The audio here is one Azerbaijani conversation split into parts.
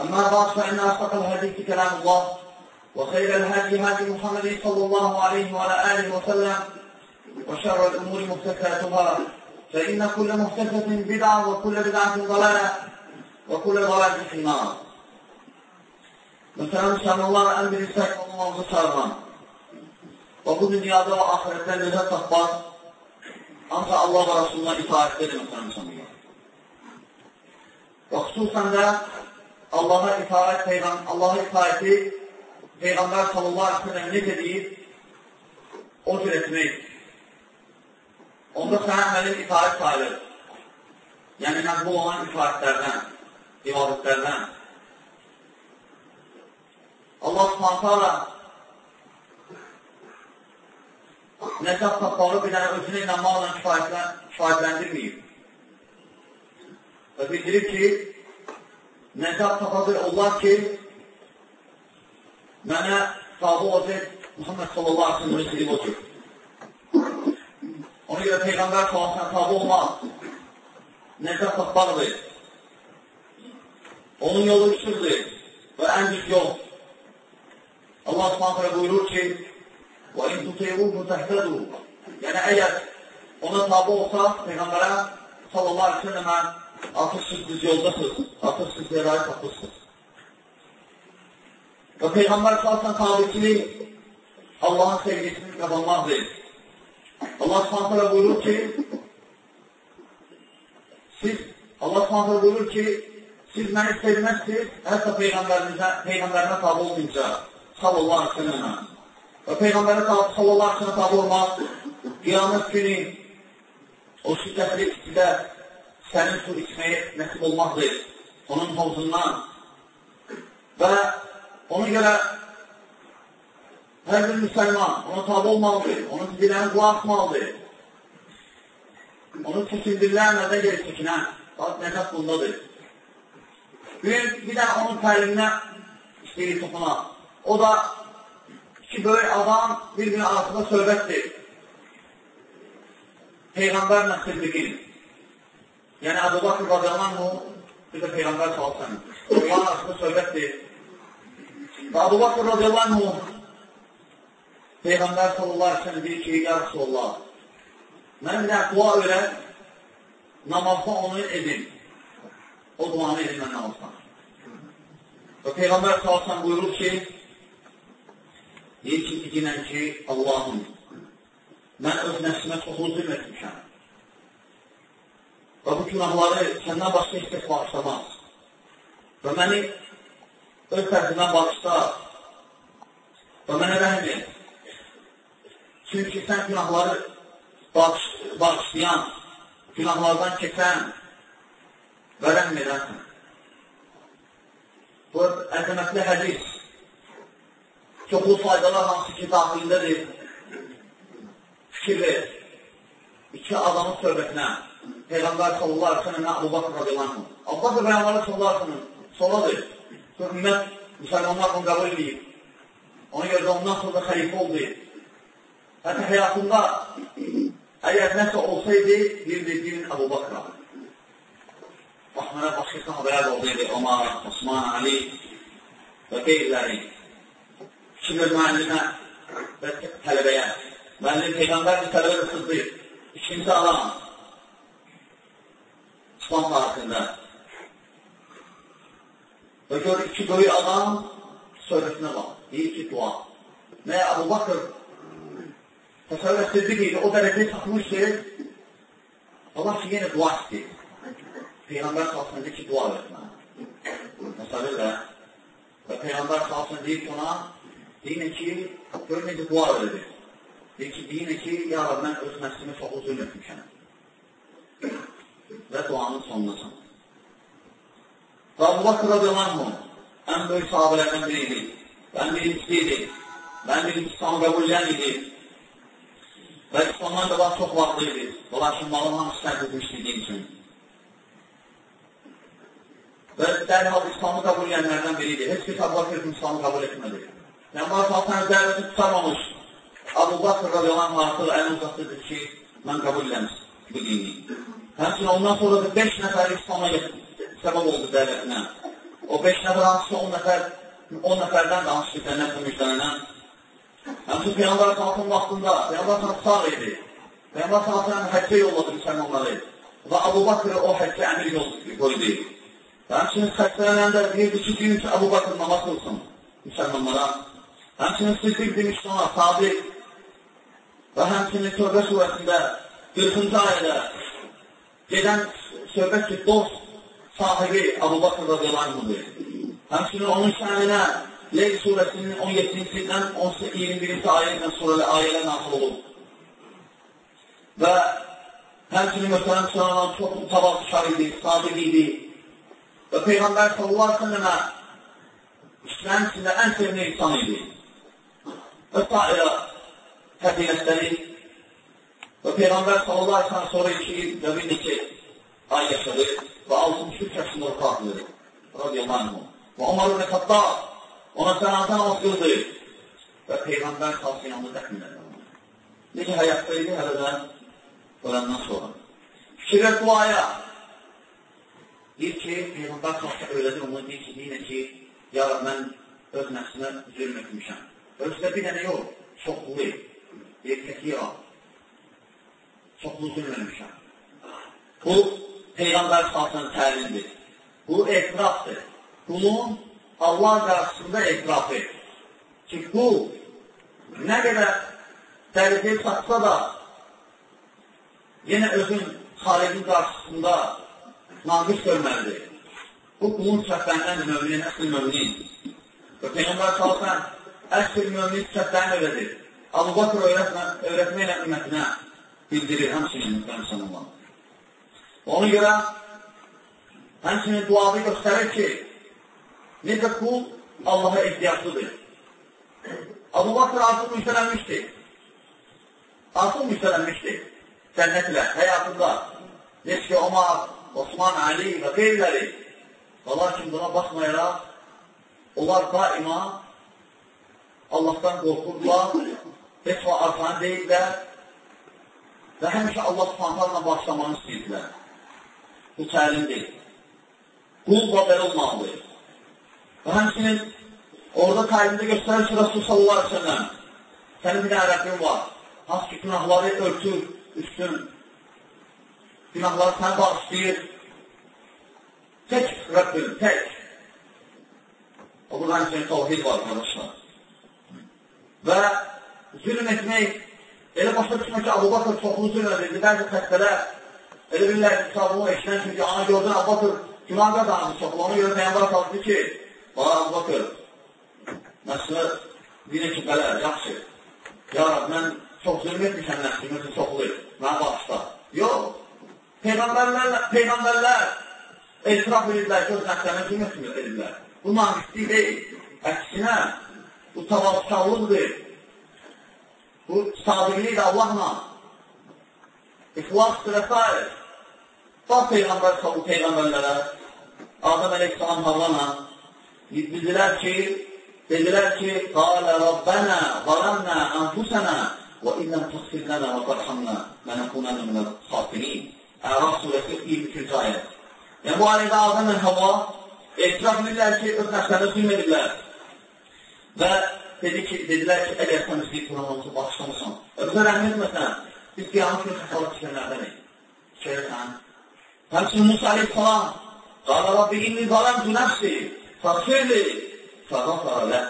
أما بعد فإن أصدق الهدي كلام الله وخير الهدي هدي محمد صلى الله عليه وعلى آله وسلم وشر الأمور مختلفاتها فإن كل مختلفة بدعة وكل بدعة ضلالة وكل ضلالة في النار. مثلا إن شاء الله أن بلسك الله وسلم وبدو دنيادة وآخرة لذة تخبار أنت الله ورسولنا إطاعة دلما مثلا إن شاء الله. وخصوصا ده Allaha itaət, Peyğəm, Allaha itaəti Peyğəmbər sallallahu aleyhi ve sellem necə deyir? O cür etmək. Onda sənə əməlin itaət sayılır. Yəni, məqbul olan itaətlərdən, ibadətlərdən. Allah subhanətə nəsəb tapmalı bir dənə özünə inanmaqla kifayətləndirməyib. Və bildirib ki, nəsəb tapadır onlar ki, mənə tabi olacaq Muhammed sallallahu aleyhi ve sellem silib otur. Ona görə Peyğəmbər sallallahu tabi olmaq nəsəb tapmalıdır. Onun yolu üstündür və ən düz yol. Allah subhanətlə buyurur ki, وَاِنْ تُطِيرُوهُ تَحْتَدُوا Yəni, əgər ona tabi olsa, Peyğəmbərə sallallahu aleyhi ve sellemə artıq siz düz yoldasınız, artıq siz lerayı tapırsınız. Və Peyğəmbər sallallahu tabiçilik Allahın sevgisini qazanmaqdır. Allah subhanətlə buyurur ki, siz, Allah subhanətlə buyurur ki, siz məni sevməzsiniz, hətta Peyğəmbərinə tabi olmayınca sallallahu aleyhi ve sellemə. Və Peyğəmbərə sallallahu aleyhi ve sellem tabi olmaq, qiyamət günü o şiddətli istidə sənin su içməyə nəsib olmaqdır, onun hovzundan. Və ona görə hər bir müsəlman ona tabi olmalıdır, onun diləni qulaq atmalıdır. Onun çəkindirlər nədən gəlir çəkinən, bax, nəcət bundadır. Bir, bir də onun təliminə istəyir toxunaq. O da iki böyük adam bir-birinin arasında söhbətdir. Peyğəmbərlə Siddiqin. Yəni, Əbu Bakır radiyallahu bir də Peyğəmbər salsın. Onların arasında söhbətdir. Və Əbu Bakır radiyallahu Peyğəmbər sallallahu aleyhi deyir ki, ya Rasulullah, mən də dua öyrət, namazda onu edin. O duanı edin mən namazdan. Və Peyğəmbər sallallahu buyurur ki, deyir ki, deyinən ki, Allahım, mən öz nəfsimə çoxlu zülm etmişəm. Və bu günahları səndən başqa heç kəs bağışlamaz. Və məni öz tərzindən bağışla və mənə rəhm et. Çünki sən günahları bağış, bağışlayan, günahlardan keçən və rəhm edərsən. Bu əzəmətli hədis çoxlu faydalar hansı ki, daxilindədir. Fikir ver. İki adamın söhbətinə Peyğəmbər sallallahu aleyhi ve sellemə Abu Bakr radiyallahu anh. Abu Bakr Peyğəmbər sallallahu aleyhi ve sellem sonradır. Sonra ümmət, müsəlmanlar bunu qəbul edib. Ona görə də ondan sonra xəlifə oldu. Hətta həyatında əgər nəsə olsaydı, birdir, birin Abu Bakra. Bax, mənə başqa sahabələr olduydı. Omar, Osman, Ali və qeyriləri. Fikir müəllimə və tələbəyə. Müəllim Peyğəmbər bir tələbə də sızdı. İkinci adam. İslam tarixində. Və görür iki böyük adam söhbətinə bax. Deyir ki, dua. Nə Əbu Bakır təsəvvür etdirdi ki, o dərəcəyə çatmışdı. Allah ki, yenə dua istəyir. Peyğəmbər salsın deyir ki, dua vermə. Təsəvvür də. Və Peyğəmbər salsın deyir ki, ona, deyir ki, gör necə dua verir. Deyir ki, deyir ki, ya Rab, mən öz nəslimi çox uzun etmişəm. Və duanın sonundasan. Və Abu Bakr radiyallahu ən böyük sahabələrdən biri idi. Ən birincisi idi. Ən birincisi İslamı qəbul edən idi. Və İslamdan qabaq çox vaxtlı idi. Lakin malın hamısı tərk etmişdi din üçün. Və dərhal İslamı qəbul edənlərdən biri idi. Heç bir Abu Bakr İslamı qəbul etmədi. Bu əsasını dərvəsi tutarmamış. Abu Bakr radiyallahu artıq əlini uzatdıdır ki, mən qəbul edəmiş bu dini. Həmçin ondan sonra da 5 nəfər İslam'a səbəb oldu dəvətinə. O 5 nəfər hansısa 10 nəfər 10 nəfərdən danışdı cənnətlə müjdələnən. Həmçin Peyğəmbər salsın vaxtında Peyğəmbər salsın sağ idi. Peyğəmbər salsın həccə yolladı müsəlmanları. Və Abu Bakırı o həccə əmir yoldu qoydu. Həmçinin xəstələnəndə deyirdi ki, deyin ki, Abu Bakır namaz qılsın müsəlmanlara. Həmçinin Siddiq demişdi ona, sabiq və həmçinin Tövbə surəsində 40-cı ayədə gedən söhbət ki, dost sahibi Abu Bakr radiyallahu Həmçinin onun şəninə Leyl surəsinin 17-ci ildən 21-ci ayətlə surəli ayələr nasıl olub. Və həmçinin möhtərəm sıralan çox tavazışar idi, sadiq idi. Və Peyğəmbər sallallahu aleyhi ve sellemə İslam içində ən sevimli insan idi. Və sairə fədilətləri Və Peyğəmbər sallallahu aleyhi ve sellem sonra iki il və bir neçə ay yaşadı və 63 yaşında vəfat edir. Radiyallahu anh. Və Umar ibn Xattab ona sənata namaz qıldı və Peyğəmbər sallallahu yanında dəfn edildi. Necə həyatda idi hələ də öləndən sonra. Fikirə duaya deyir ki, Peyğəmbər sallallahu öyrədir, ona deyir ki, deyir ki, ya mən öz nəfsimə zülm etmişəm. Özdə bir dənə yox, çoxlu, deyir, kəsirə çoxlu zülm eləmişəm. Bu, Peyğəmbər salsın təlimdir. Bu, etirafdır. Bunun Allah qarşısında etirafı. Ki, bu, nə qədər dərəcəyə çatsa da, yenə özün xalidin qarşısında naqış görməlidir. Bu, qulun səhvəndən mövmin, əsl mövmin. Və Peyğəmbər salsın, əsl mövmin səhvəni öyrədir. Abu Bakr öyrətməklə ümmətinə bildirir həmçinin müsəlman. Ona görə həmçinin duadı göstərir ki, necə qul Allaha ehtiyaclıdır. Abu Bakr artıq müjdələnmişdir. Artıq müjdələnmişdir. Cənnətlə, həyatında. Necə ki, Omar, Osman, Ali və qeyriləri. Və lakin buna baxmayaraq, onlar daima Allahdan qorxurdular, heç və arxanı deyirlər, və həmişə Allah subhanlarla başlamanı istəyirdilər. Bu təlimdir. Qul da belə olmalıdır. Və həmçinin orada təlimdə göstərir ki, Rasul sallallahu aleyhi ve sellem sənin bir ərəbin var. Hansı ki, günahları örtür, üstün. Günahları səni bağışlayır. Tək Rəbbim, tək. O burada həmçinin tavhid var, qardaşlar. Və zülm etmək Elə başa düşmək ki, Abu Bakır çoxlu zülm edirdi. Bəzi xəstələr elə bilirlər ki, kitabını eşlən çünki ana gördün Abu Bakır günah qazandı çoxlu. Ona görə Peyyambar qaldı ki, bana Abu Bakır nəslə deyir ki, belə, yaxşı. Ya Rab, mən çox zülm etmişəm nəslimə üçün çoxlu. Mən bağışla. Yox. Peyğəmbərlər, Peyğəmbərlər etiraf edirlər ki, öz nəslərinə zülm edirlər. Bu namusli deyil. Əksinə, bu tavazkarlıqdır. Bu sadiqlik də Allahla ixlasdır və s. Bax Peyğəmbər Peyğəmbərlərə Adəm əleyhissalam Havvana dedilər ki, dedilər ki, qalə Rabbənə zaləmnə ənfusənə və illəm təxfir lənə və tərhamnə mənəkunənə minə xasirin. Əraf surəsi 23-cü ayət. Yəni, bu ayədə Adəm və Havva etiraf edirlər ki, öz nəfslərini zülm edirlər. Və dedi ki, dedilər ki, əgər sən bizi Quranımızı bağışlamısan, və bizə rəhm etməsən, biz qiyamət günü xəsalı düşənlərdənik. Şöyləsən. Həmçinin Musa aleyhissalam, Qala Rabbi inni zaləmtu nəfsi, Fasirli fəğafara lə.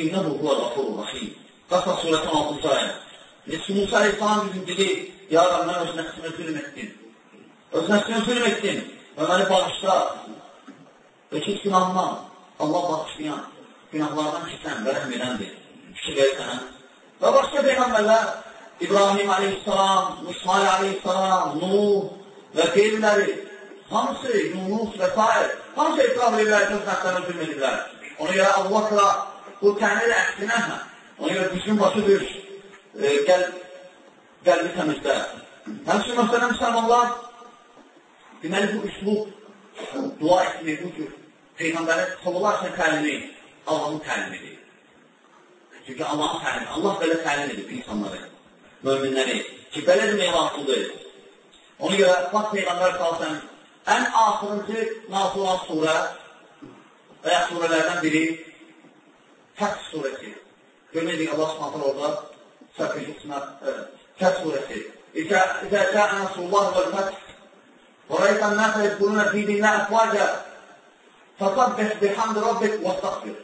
İnnəhu huvə-l-Qafurur Rahim. Qasas surəsi 6-cı ayə. Neçə Musa Aleyhisselam bizim dedi, Ya Rab, mən öz nəfsimə zülm etdim. Öz nəfsimə zülm etdim və məni bağışla. Və ki, günahman, Allah bağışlayan, günahlardan keçən və rəhm edəndir. Fikir verirsən. Və başqa peyğəmbərlər, İbrahim aleyhissalam, İsmail aleyhissalam, Nuh və qeyriləri, hamısı, Yunus və s. hamısı etraf edirlər, öz nəfslərini zülm edirlər. Ona görə Allah bu tənir əksinə, ona görə bütün başı düş, e, gəl, qəlbi təmizdə. Həmçin, məsələn, müsəlmanlar, deməli, bu üslub, dua etmək, bu cür, Peyğəmbərin sallallahu aleyhi təlimi, Allahın təlimidir. Çünki Allahın təlimi, Allah belə təlim edib insanları, möminləri, ki, belə demək lazımdır. Ona görə, bax, Peyğəmbər sallallahu ən axırıncı nazil olan surə və ya surələrdən biri Fəth surəsi. Görməyəcək Allah subhanətlər orada səfəci qismə Fəth surəsi. İzə cəə Nəsullah və Fəth və rəytən nəfə yədqulunə fi dinlə əfvacə fəsabbih bihamd rabbik və staqfir.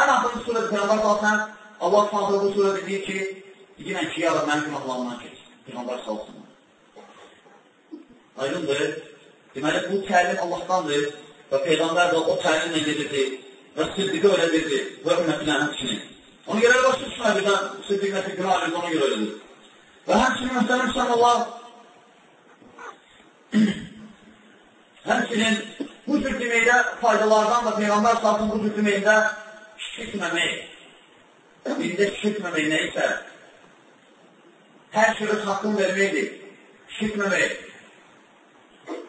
Ən axırıncı surədə Peyğəmbər salsan Allah subhanətlər bu surədə deyir ki, deyirən ki, ya Rab, mənim günahlarımdan keç. Peyğəmbər salsın. Aydındır. Deməli, bu təlim Allahdandır və Peyğəmbər də o təlimlə gedirdi və siddiqi öyrədirdi və ümmətinə həmçinin. Ona görə başqa düşmə birdən siddiq nəsi günah edir, ona görə öyrədir. Və həmçinin məsələn müsəlmanlar həmçinin bu cür deməkdə faydalardan da Peyğəmbər salsın bu cür deməkdə şirkməmək. Birində şirkməmək nə isə hər şey öz haqqını verməkdir. Şirkməmək.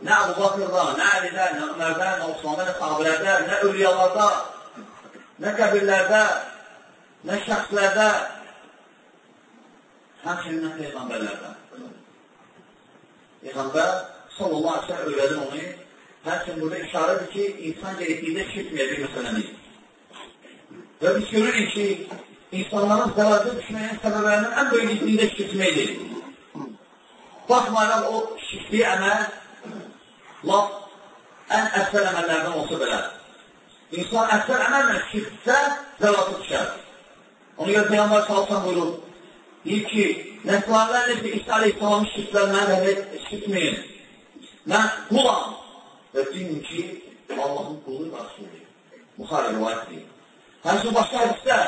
Nə Əbu Bakırda, nə Əlidə, nə Ömərdə, nə Osmanlı, nə sahabilərdə, nə övliyalarda, nə qəbirlərdə, nə şəxslərdə, həmçinin nə Peyğəmbərlərdə. Peyğəmbər sallallahu aleyhi ve sellem öyrədir onu. Həmçinin burada işarədir ki, insan gerekliyidə şirkməyə bir məsələni. Və biz görürük ki, insanların zəvazə düşməyin səbəblərinin ən böyük dində şirkməkdir. Baxmayaraq o şirkliyi əməl laf ən əksər əməllərdən olsa belə. İnsan əksər əməllə şirksə, zəlatı düşər. Ona görə Peyyambar Salsan buyurur, deyir ki, Nəsranilər necə İsa Aleyhisselamın şirklər mənə rəhmət şirkməyin. Mən qulam və bilin ki, Allahın qulu rəsulü. Buxarə rivayətdir. Həmçin başqa hədisdə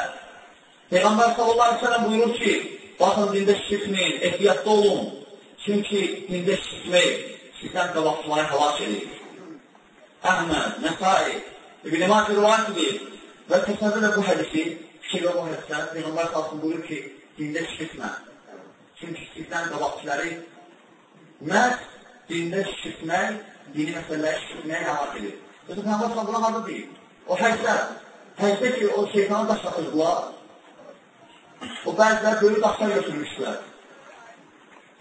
Peyğəmbər sallallahu aleyhi ve sellem buyurur ki, baxın dində şirkməyin, ehtiyatda olun. Çünki dində şirkməyin sizdən qabaqçıları həlak edir. Əhməd, Nəsai, İbn-i Mati rivayət edir və təsəvvür bu hədisi, fikirlə bu hədisdə Peyğəmbər salsın buyurur ki, dində şirkmə. Çünki sizdən qabaqçıları məhz dində şirkmək, dini məsələləri şirkməyə həlak edir. Özü Peyğəmbər salsın harada deyil. O həcdə, həcdə ki, o şeytanı daşlatırdılar, o bəzilər böyük daşlar götürmüşdülər.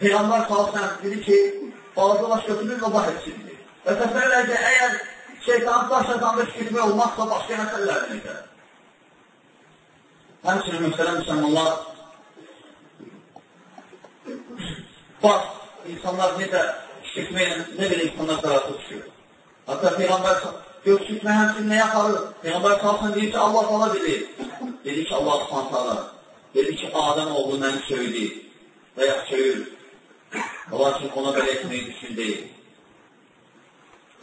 Peyğəmbər salsın dedi ki, balaca daş götürür və bah etsindir. Və təsəvvür ki, əgər şeytanın daş yatanda şirkmək olmazsa başqa məsələlərdir necə? Həmçinin mühtərəm müsəlmanlar bax, insanlar necə şirkməklə, nə belə insanlar qarası düşür. Hatta Peyğəmbər gör şirkmə həmçinin nəyə aparır? Peyğəmbər qalsın deyir ki, Allah sana dedi. Dedi ki, Allah subhanətələ. Dedi ki, Adəm oğlu məni söydü və ya söyür. Lakin ona belə etməyi düşün deyil.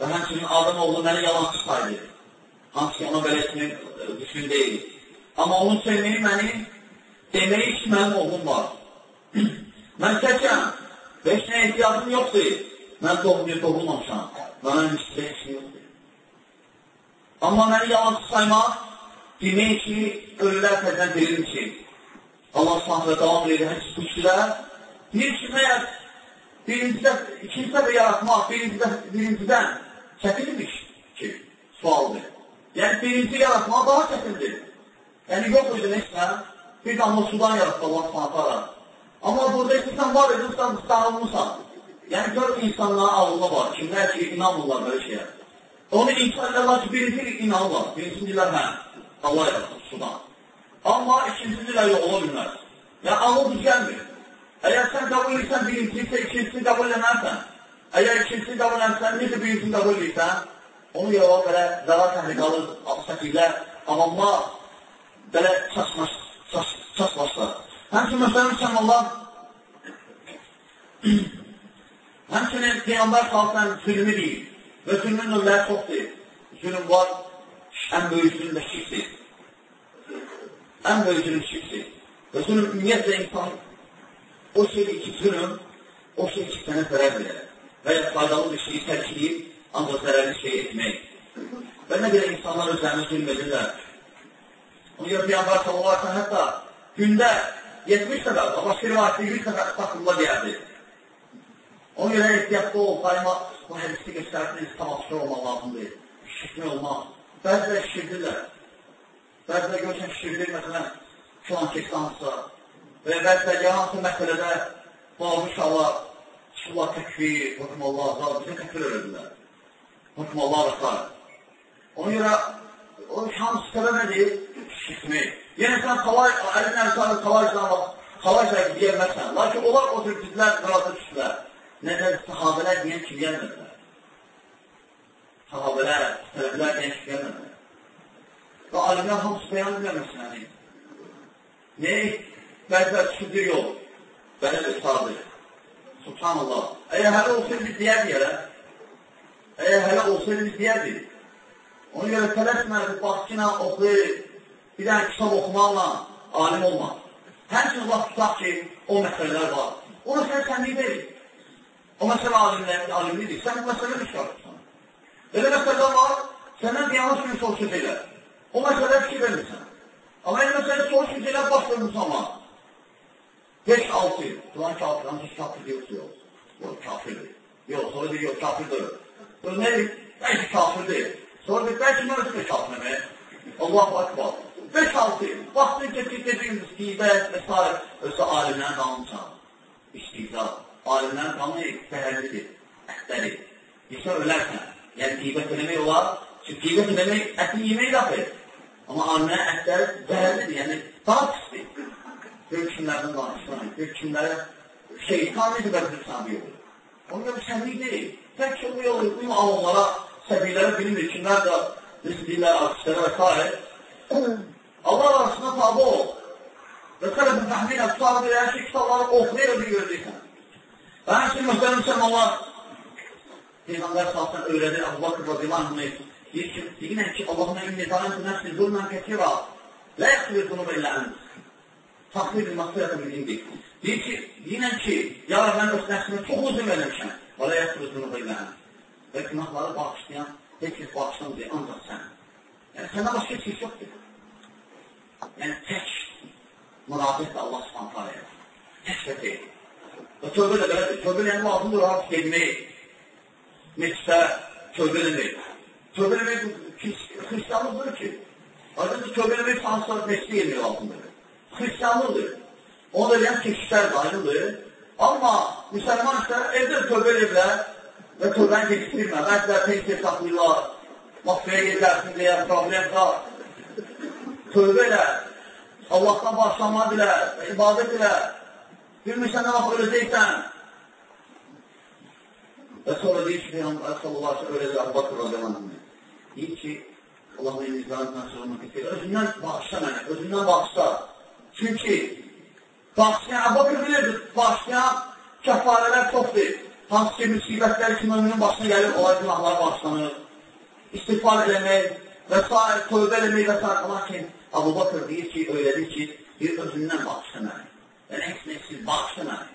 Və həmçinin Adam oğlu məni yalancı saydı. Hansı ki, ona belə etməyi e, düşün deyil. Amma onun sevməyi məni deməyi ki, mənim oğlum var. mən təkəm və heç nə ehtiyacım yoxdur. Mən doğruya doğulmamışam. Mənə nisbə heç nə yoxdur. Amma məni yalancı saymaq demək ki, ölülər təzən verir ki, Allah s.ə. davam edir, hədis qüçülər, deyir ki, məyər birincidə, ikinci dəfə yaratmaq birincidə, birincidən çətinmiş ki, sualdır. Yəni, birinci yaratmaq daha çətindir. Yəni, yox idi neçə, bir damla sudan yaratdı Allah s.ə. Amma burada isə sən var edin, sən dağılmışsan. Yəni, gör insanların ağılına var, kimlər ki, inanmırlar böyle şeyə. Onu insan edirlər ki, birinci inanırlar, birincilər hə, Allah yaratdı sudan. Amma ikincilər yox, ola bilməz. Yəni, ağıl düzgəndir. Əgər sən qəbul edirsən birincisi isə ikincisini qəbul eləmərsən. Əgər ikincisini qəbul eləmərsən, necə birincini qəbul edirsən? Onu görə belə zəvar təhrik alır, səkirlər, avamlar belə çaşmaş, çaş, çaşmaşlar. Həmçin, məsələn, müsəlmanlar həmçinin Peyyambar salsan zülmü deyil və zülmün növləri çoxdur. Zülm var, ən böyük zülm də şirkdir. Ən böyük zülm şirkdir. Və zülm ümumiyyətlə insan o ki, zülm o şey ki, sənə zərər verər və ya faydalı bir şeyi tərkiləyib, ancaq zərərli şey etmək. Və nə qədər insanlar özlərini zülm edirlər. Ona görə Peyyambar sallallahu aleyhi hətta gündə 70 səfər, başqa rivayətdə 100 səfər istəxfirullah deyərdi. Ona görə ehtiyatlı ol, daima bu hədisi göstərdiniz, tamaşır olmaq lazımdır, şirkli olmaq. Bəzilə şirkdirlər. Bəzilə görürsən şirkdir, məsələn, filan keçdansa və ya bəzilə hansı məsələdə Babu inşallah çıxırlar təkvir, hükməllah, azal, bizə təkvir öyrədilər. Hükməllah və s. Ona görə o şans səbəb nədir? Şirkmi. Yəni sən xalay, əlin əmsanı xalaycdan xalaycdan deyəməzsən. Lakin onlar o tür bizlər qırada düşdülər. Nədən sahabələr deyən ki, gəlmədilər. Sahabələr, tələblər deyən ki, gəlmədilər. Və alimlər hamısı beyan bilməməsinəni. Ne? Bəzilər çıxdı yol. Belədir, sadır. Subhanallah. Əgər hələ olsaydı biz deyərdik hələ. Əgər hələ olsaydı biz deyərdik. Ona görə tələsmədi, baxçına oxuyur, bir dənə kitab oxumaqla alim olmaz. Həmçin vaxt tutaq ki, o məsələlər var. O məsələ sənlik deyil. O məsələ alimlərin alimlidir. Sən bu məsələdə işarətsən. Elə məsələ var, səndən yanlış bir soruşucu elə. O məsələdə fikir vermirsən. Amma elə məsələ soruşucu elə baş vermirsən amma. 5-6 il. Filan kafir, ancaq kafir deyilsə yox. Yox, kafirdir. Yox, sonra deyir, yox, kafirdir. Sonra nə deyir? Bəlkə kafirdir. Sonra deyir, bəlkə nə özür kafirdir. Allahu Akbar. 5-6 il. Vaxtın keçir dediyimiz qeybət və s. Özü alimlərin qanunca. İstihza. Alimlərin qanunu zəhərlidir, ətləri. Yesə ölərsən. Yəni qeybət eləmək olar. Çünki qeybət eləmək ətin yemək daxil. Amma alimlərin ətləri zəhərlidir, yəni daha pisdir. Gör kimlərdən danışsan, gör kimlərə şeytan necə bəlkə sabi olur. Onun görə sənlik deyil. Tək ki, bu yolu, bu avamlara, səbirlərə bilmir, kimlər də, necə deyirlər, artistlərə və s. Allah arasında tabi ol. Və sələfin təxminə tutarı bir hər şey kitabları oxuyar bir görəcəksən. Və həmçinin mühtərim müsəlmanlar Peyğəmbər salsan öyrədir Əbu Bakır radiyallahu anh deyir ki, deyinən ki, Allahümə inni zanəntü nəfsi zulmən kəsira lə yaxsıdır bunu belə ənd. Takdir məqsədə min indik. Deyir ki, deyinən ki, ya mən öz nəfsimə çox uzun eləmişəm. Bunu belə ənd. Və günahları bağışlayan, heç kəs bağışlamır, ancaq sən. Yəni, səndən başqa heç kəs yoxdur. Yəni, tək mürafiq Allah subhanət aləyə. Tək və deyil. Və tövbə də belədir. Tövbə yəni lazımdır, rahat gelmək. Meclisə tövbə eləmək. Tövbə eləmək xristiyanlıqdır ki. Aydındır, tövbə eləmək sansa meclisə gelmək lazımdır. Xristiyanlıqdır. Onu da eləyən keşişlərdir, aydındır. Amma müsəlman isə evdə tövbə elə bilər və tövbəni keçirmə. Bəzilər pensiya saxlayırlar, mafiyaya gedərsin deyə problem var. Tövbə elə, Allahdan başlamaq dilə, ibadət elə, bilmirsən nə vaxt öləcəksən. Və sonra deyir ki, Peyyambər sallallahu aleyhi ve sellem Bakır radiyallahu deyir ki, Allah'ın imzanından sorumlu kesin. Özündən bağışla mənə, özündən bağışla. Çünki bağışlayan, Bakır bilirdir, bağışlayan kəfarələr çoxdur. Hansı ki, müsibətlər ki, müminin başına gəlir, olay günahlar bağışlanır. İstiğfar eləmək və s. tövbə eləmək və s. Lakin Abu Bakır deyir ki, öylədir ki, bir özündən bağışla məni. Yəni, heç nə istəyir, bağışla məni.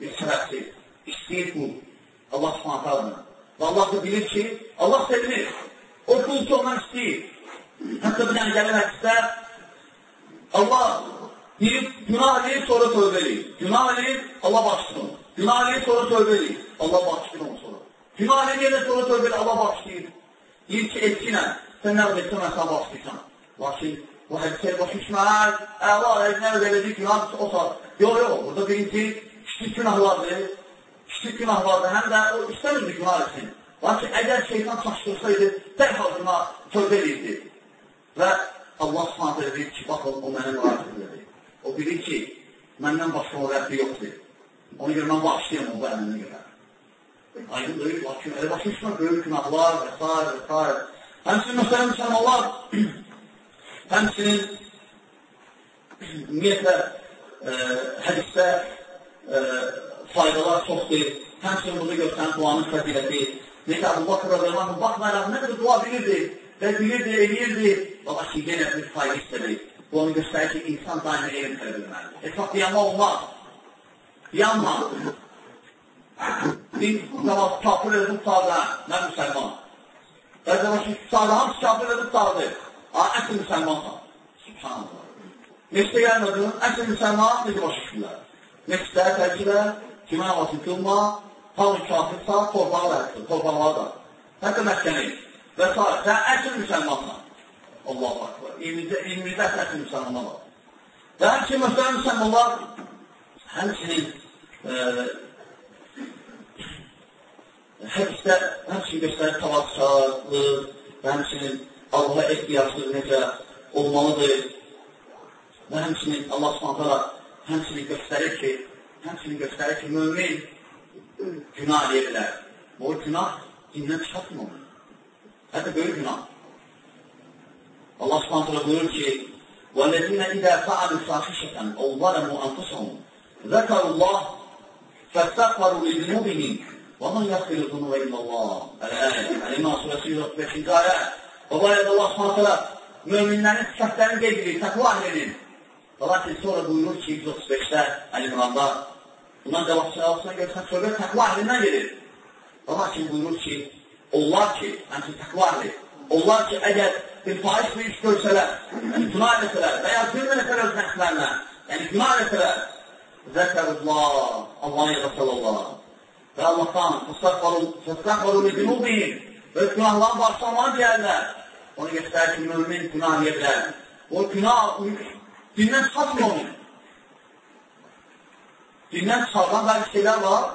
Bir səbəbsiz, istəyir bu. Allah subhanətə adına. Və Allah da bilir ki, Allah sevinir. O pul ki, ondan istəyir. Hətta bir dənə gələn hədisdə Allah deyir, günah eləyir, sonra tövbə eləyir. Günah eləyir, Allah bağışlayır. Günah eləyir, sonra tövbə eləyir. Allah bağışlayır onu sonra. Günah eləyir, sonra tövbə eləyir, Allah bağışlayır. Deyir ki, etkinə, sən nə qədər etsən, mən sənə bağışlayacam. Lakin bu hədisəyə başa düşməz, əla, nə verəcək günah o saat. Yox, yox, burada birinci kiçik günahlardır, kiçik günahlardır, həm də o istəmirdi günah etsin. Lakin əgər şeytan çaşdırsaydı, dərhal günah tövbə edirdi. Və Allah subhanət edir ki, baxın, o mənə müraciət edir. O bilir ki, məndən başqa o Rəbbi yoxdur. Ona görə mən bağışlayam o bu əmrini görə. Aydındır, elə başa düşmə, böyük günahlar və s. və s. Həmçinin məsələn müsəlmanlar, həmçinin ümumiyyətlə e, hədisdə e, faydalar çoxdur. Həmçinin burada göstərən duanın fəziləti. Necə Abu Bakr radiyallahu baxmayaraq nə qədər dua bilirdi və bilirdi, eləyirdi. Ki, yenə bir fayda istədi. Bu onu göstərir ki, insan daimi elm tələb etməlidir. Esas dayanma olmaz. Yanma. Bir zaman kafir edib sağda, mən müsəlman. Bəzən ki, sağda hamısı kafir edib. Ha, əsl müsəlmansan. Subhanallah. Meşdə gəlmədin, əsl müsəlman necə başa düşürlər? Meşdə, təcrübə, kimə namazı qılma, hamı kafirsa, torbağa versin, torbağa da. Hətta məskəni və s. Sən əsl müsəlmansan. Allahu akbar. 20-də əsl müsəlmanlar var. Və həmçinin məsələn müsəlmanlar həmçinin hədisdə həmçinin göstərir tavazkarlıq və həmçinin Allaha ehtiyaclıq necə olmalıdır və həmçinin Allah subhanətələ həmçinin göstərir ki, həmçinin göstərir ki, mümin günah edə bilər. O günah dindən çıxatmır. Hətta böyük günah. الله سبحانه وتعالى بيقول شيء والذين إذا فعلوا فاحشة أو ظلموا أنفسهم ذكروا الله فاستغفروا لذنوبهم ومن يغفر الذنوب إلا الله الآية الإمام Suresi 45. ayet Babayla da Allah subhanahu teala müminlerin sıfatlarını bildirir, takva ahlenin. Lakin sonra buyurur ki 135'te Ali İmran'da bundan devamsız altına görsen söhbet takva ahlinden gelir. Lakin buyurur ki onlar ki, yani takva ahli, onlar ki, əgər bir faiz bir iş görsələr, yəni günah edəsələr və ya zülm edəsələr öz nəfslərinə, yəni günah edəsələr, zəkərullah, Allah yadasəlallah və Allahdan fəstəqvaru li dinubihim və günahların bağışlanmanı deyərlər. Onu göstərir ki, mümin günah edirlər. O günah dindən çıxartmır onu. Dindən çıxardan bəzi şeylər var,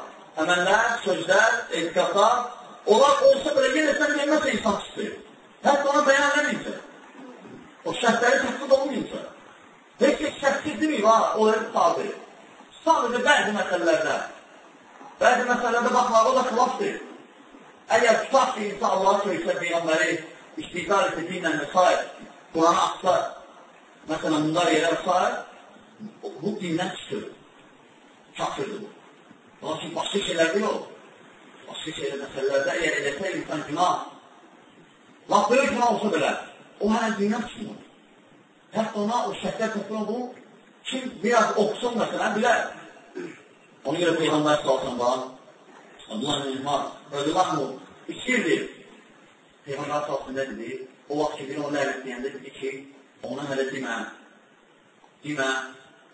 əməllər, sözlər, etiqatlar, onlar olsa belə yenə sən deyilməsə insan çıxır. Hətta ona bəyan eləməyəcək. O şərtləri təhdid olmayacaq. Heç heç şərtsiz deməyib, ha, onları tabi. Sadəcə bəzi məsələlərdə, bəzi məsələlərdə baxmağı o da xilafdır. Əgər tutaq ki, insan Allah'a söyləsə, Peyğəmbəri istihzar etsə dinlə və s. Quranı atsa, məsələn, bunlar yerə və s. Bu dindən çıxır. Kafirdir bu. Lakin başqa şeylərdə yox. Başqa şeylər məsələlərdə əgər eləsə insan günah Laf böyük günah olsa belə, o hələ dünya tutmur. Hətta ona o şəhətlər tutmur bu, kim biraz oxusun məsələn, bilər. Ona görə Peyğəmbər salsın var, Abdullah ibn İmar, radiyallahu anh, içirdi. Peyğəmbər salsın nə dedi? O vaxt ki, bir onu lərisləyəndə dedi ki, ona hələ demə, demə,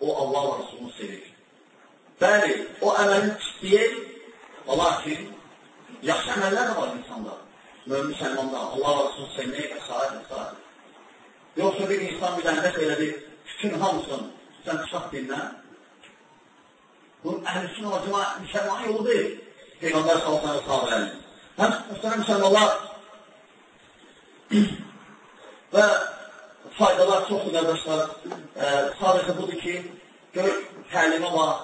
o Allah və Rasulunu sevir. Bəli, o əməlini istəyir, lakin yaxşı əməllər də var insanda mömin müsəlmanda Allah və Rasul sevmək və s. və s. Yoxsa bir insan müdənnət elədir, bütün hamısın, sən çıxaq dinlə. Bu, əhlüsün olacaq, müsəlmanın yolu deyil. Peyğəmbər salsan və sahabəli. Həm müstənə müsəlmanlar və faydalar çoxdur, qardaşlar. E, sadəcə budur ki, gör, təlimə var,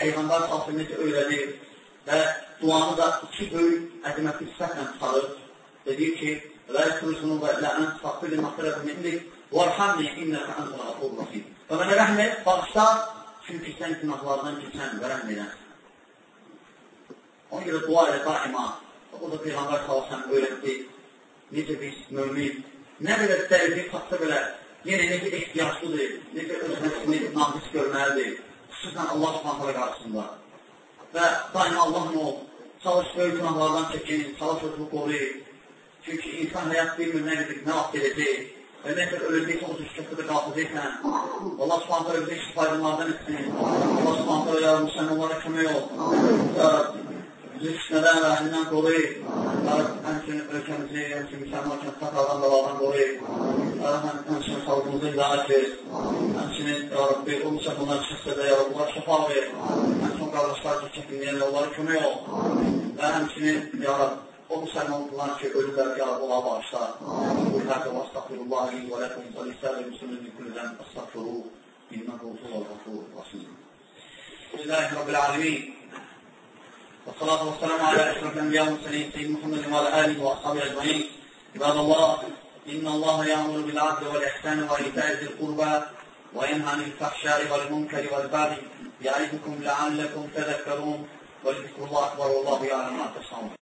Peyğəmbər salsan necə öyrədir və duanı da iki böyük ədəmətli sifətlə tutarır. Dedi ki, Və əsrusunun və lənət tafili məxtələf mindik və rəhəmni innəkə əntə qafur rəhim. Və mənə rəhm et, bağışla, çünki sən günahlardan keçən və rəhm edəsən. Ona görə dua elə daima. O da Peyğəmbər Salasən öyrətdi. Necə biz mömin, nə qədər dəribi tatsa belə, yenə necə ehtiyaclıdır, necə öz nəfsini naqis görməlidir, xüsusən Allah subhanələ qarşısında. Və daima Allah nə ol, çalış böyük günahlardan çəkin, çalış özünü qoruyun, Çünki insan həyat bilmir nə qədər, nə vaxt edəcək və nə qədər öləcəksə o şükürdə qalxacaqsən. Allah subhanətə bizə şifaydanlardan etsin. Allah subhanətə ya müsəlmanlara kömək ol. Bizi fitnədən və əhlindən qoruy. Həmçinin ölkəmizi, həmçinin müsəlman kimi xatadan baladan qoruy. Həmçinin xalqımızı hidayət ver. Həmçinin, ya Rabbi, o müsəlmanlar çıxsa da, ya Rabbi, onlara şəfa ver. Həmçinin qardaşlar ki, çəkinləyən, onlara kömək ol. Və həmçinin, ya Rabbi, ومسلم الله في عذبك يا رب العطاشر أقول هذا واستغفر الله لي ولكم ولسائر المسلمين من كل ذنب استغفروه انه هو الغفور الرحيم الحمد لله رب العالمين والصلاة والسلام على أشرف الأنبياء والمرسلين سيدنا محمد وعلى آله وأصحابه أجمعين عباد الله إن الله يأمر بالعدل والإحسان وإيتاء ذي القربى وينهى عن الفحشاء والمنكر والبغي يعظكم لعلكم تذكرون وذكر الله أكبر والله يعلم ما تصنعون